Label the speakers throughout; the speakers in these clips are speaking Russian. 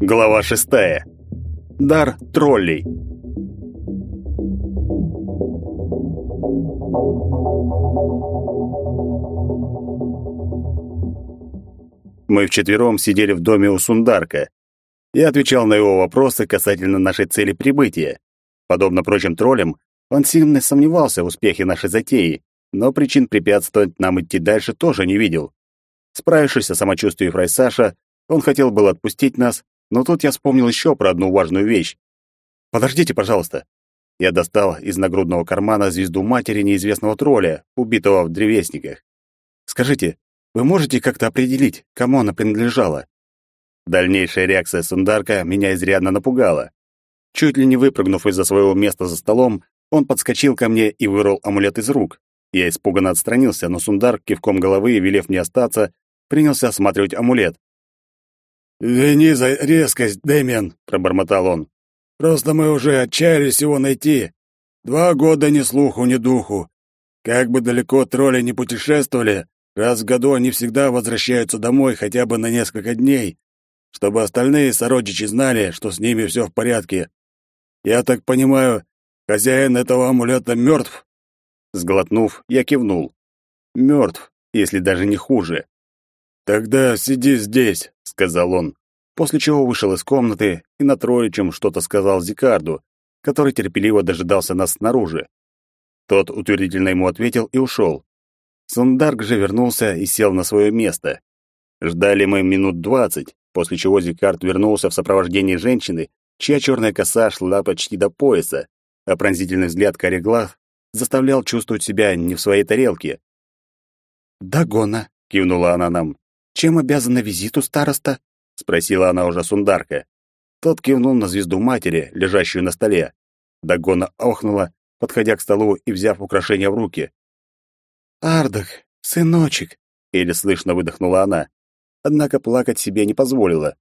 Speaker 1: Глава шестая. Дар троллей. Мы вчетвером сидели в доме у Сундарка. Я отвечал на его вопросы касательно нашей цели прибытия. Подобно прочим троллям, он сильно сомневался в успехе нашей затеи, но причин препятствовать нам идти дальше тоже не видел. Справившись о самочувствии Фрайсаша, он хотел было отпустить нас, но тут я вспомнил еще про одну важную вещь. «Подождите, пожалуйста». Я достал из нагрудного кармана звезду матери неизвестного тролля, убитого в древесниках. «Скажите, вы можете как-то определить, кому она принадлежала?» Дальнейшая реакция Сундарка меня изрядно напугала. Чуть ли не выпрыгнув из-за своего места за столом, он подскочил ко мне и вырвал амулет из рук. Я испуганно отстранился, но Сундар, кивком головы, велев мне остаться, принялся осматривать амулет.
Speaker 2: «Извини за резкость, Дэмиан», — пробормотал он. «Просто мы уже отчаялись его найти. Два года ни слуху, ни духу. Как бы далеко тролли не путешествовали, Раз в году они всегда возвращаются домой хотя бы на несколько дней, чтобы остальные сородичи знали, что с ними все в порядке. Я так понимаю, хозяин этого амулета мертв?»
Speaker 1: Сглотнув, я кивнул. «Мертв, если даже не хуже».
Speaker 2: «Тогда сиди здесь», — сказал он,
Speaker 1: после чего вышел из комнаты и на троечем что-то сказал Зикарду, который терпеливо дожидался нас снаружи. Тот утвердительно ему ответил и ушел. Сундарк же вернулся и сел на свое место. Ждали мы минут двадцать, после чего Зикард вернулся в сопровождении женщины, чья черная коса шла почти до пояса, а пронзительный взгляд карих глаз заставлял чувствовать себя не в своей тарелке.
Speaker 3: «Дагона», — кивнула она нам. «Чем обязана визиту староста?» — спросила она уже Сундарка.
Speaker 1: Тот кивнул на звезду матери, лежащую на столе. Дагона охнула, подходя к столу и взяв украшение в руки.
Speaker 3: «Ардах, сыночек!» — еле слышно выдохнула она. Однако плакать себе не позволила.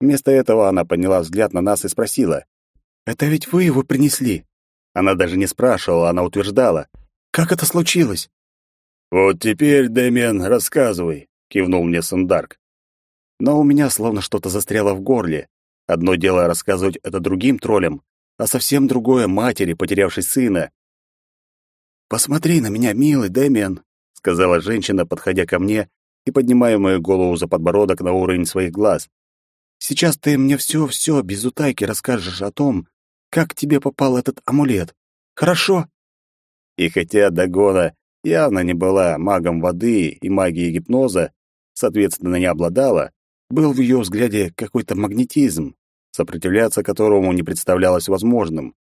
Speaker 3: Вместо этого она подняла взгляд на нас и спросила. «Это ведь вы его принесли?»
Speaker 1: Она даже не спрашивала, она утверждала.
Speaker 3: «Как это случилось?»
Speaker 2: «Вот теперь, Дэмиан, рассказывай», — кивнул мне Сандарк.
Speaker 1: Но у меня словно что-то застряло в горле. Одно дело рассказывать это другим троллям, а совсем другое — матери, потерявшей сына.
Speaker 3: «Посмотри на меня, милый Дэмиан», — сказала женщина, подходя ко мне и поднимая мою голову за подбородок на уровень своих глаз. «Сейчас ты мне все-все без утайки расскажешь о том, как тебе попал этот амулет. Хорошо?»
Speaker 1: И хотя Дагона явно не была магом воды и магией гипноза, соответственно, не обладала, был в ее взгляде какой-то магнетизм, сопротивляться которому не представлялось возможным.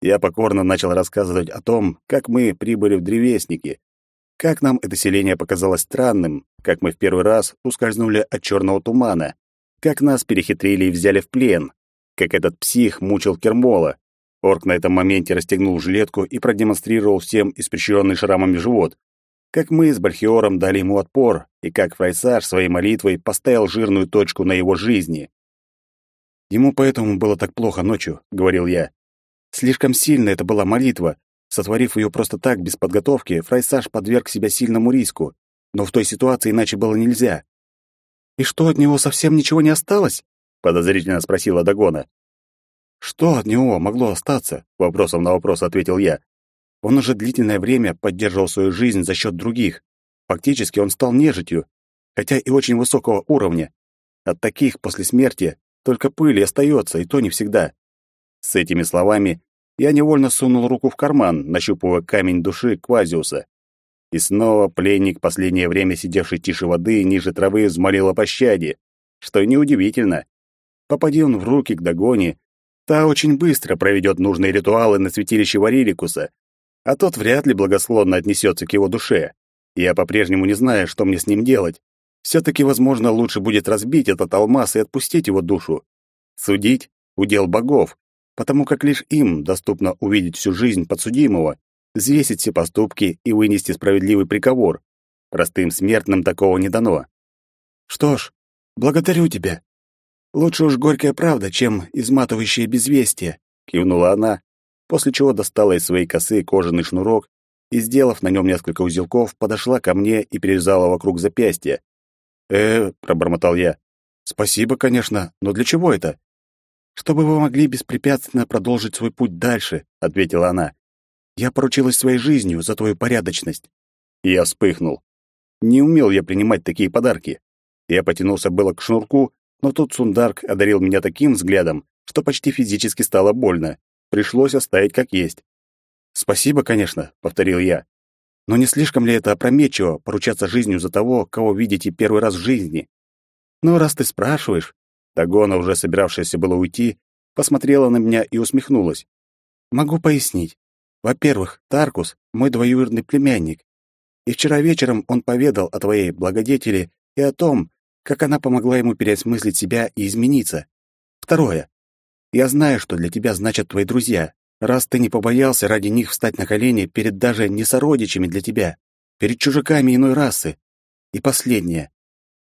Speaker 1: Я покорно начал рассказывать о том, как мы прибыли в древесники, как нам это селение показалось странным, как мы в первый раз ускользнули от черного тумана, как нас перехитрили и взяли в плен, как этот псих мучил Кермола. Орк на этом моменте расстегнул жилетку и продемонстрировал всем испещренный шрамами живот, как мы с Бальхиором дали ему отпор, и как Фрайсаж своей молитвой поставил жирную точку на его жизни. «Ему поэтому было так плохо ночью», — говорил я. Слишком сильно это была молитва. Сотворив ее просто так, без подготовки, Фрайсаж подверг себя сильному риску. Но в той ситуации иначе было нельзя. «И что, от него совсем ничего не осталось?» — подозрительно спросила Дагона. «Что от него могло остаться?» — вопросом на вопрос ответил я. Он уже длительное время поддерживал свою жизнь за счет других. Фактически он стал нежитью, хотя и очень высокого уровня. От таких после смерти только пыль и остается, и то не всегда. С этими словами я невольно сунул руку в карман, нащупывая камень души Квазиуса. И снова пленник, последнее время сидевший тише воды, ниже травы, взмолил о пощаде, что неудивительно. Попади он в руки к Дагоне, та очень быстро проведет нужные ритуалы на святилище Вариликуса, а тот вряд ли благосклонно отнесется к его душе. Я по-прежнему не знаю, что мне с ним делать. Все-таки, возможно, лучше будет разбить этот алмаз и отпустить его душу. Судить — удел богов, потому как лишь им доступно увидеть всю жизнь подсудимого, взвесить все поступки и вынести справедливый приговор. Простым смертным такого не дано. Что ж, благодарю тебя. Лучше уж горькая правда, чем изматывающее безвестие, кивнула она, после чего достала из своей косы кожаный шнурок и, сделав на нем несколько узелков, подошла ко мне и перевязала вокруг запястья.
Speaker 3: «Э, — пробормотал я, — спасибо, конечно, но для чего это?»
Speaker 1: «Чтобы вы могли беспрепятственно продолжить свой путь дальше», — ответила она. «Я поручилась своей жизнью за твою порядочность». Я вспыхнул. Не умел я принимать такие подарки. Я потянулся было к шнурку, но тут Сундарк одарил меня таким взглядом, что почти физически стало больно. Пришлось оставить как есть. «Спасибо, конечно», — повторил я. «Но не слишком ли это опрометчиво поручаться жизнью за того, кого видите первый раз в жизни?» «Ну, раз ты спрашиваешь...» Дагона, уже собиравшаяся было уйти, посмотрела на меня и усмехнулась. «Могу пояснить. Во-первых, Таркус — мой двоюродный племянник. И вчера вечером он поведал о твоей благодетели и о том, как она помогла ему переосмыслить себя и измениться. Второе. Я знаю, что для тебя значат твои друзья, раз ты не побоялся ради них встать на колени перед даже не сородичами для тебя, перед чужаками иной расы. И последнее.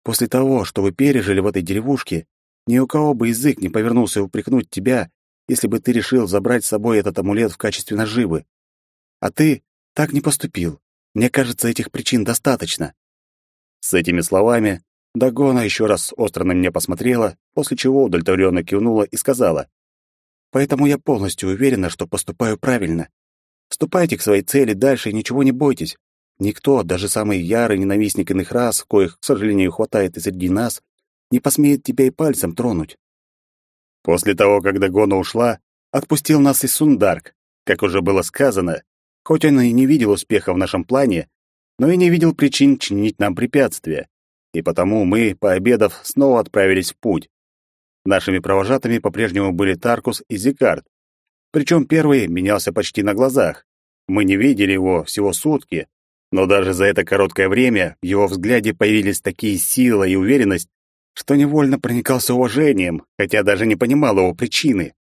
Speaker 1: После того, что вы пережили в этой деревушке, ни у кого бы язык не повернулся упрекнуть тебя, если бы ты решил забрать с собой этот амулет в качестве наживы. А ты так не поступил. Мне кажется, этих причин достаточно. С этими словами Дагона еще раз остро на меня посмотрела, после чего удовлетворенно кивнула и сказала, «Поэтому я полностью уверена, что поступаю правильно. Ступайте к своей цели дальше и ничего не бойтесь. Никто, даже самый ярый ненавистник иных рас, коих, к сожалению, хватает и среди нас, не посмеет тебя и пальцем тронуть». После того, как Дагона ушла, отпустил нас и Сундарк. Как уже было сказано, хоть он и не видел успеха в нашем плане, но и не видел причин чинить нам препятствия и потому мы, пообедав, снова отправились в путь. Нашими провожатыми по-прежнему были Таркус и Зикард. Причем первый менялся почти на глазах. Мы не видели его всего сутки, но даже за это короткое время в его взгляде появились такие сила и уверенность, что невольно проникался уважением, хотя даже не понимал его причины.